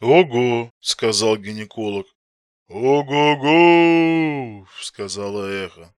«Ого!» — сказал гинеколог. «Ого-го!» — сказала эхо.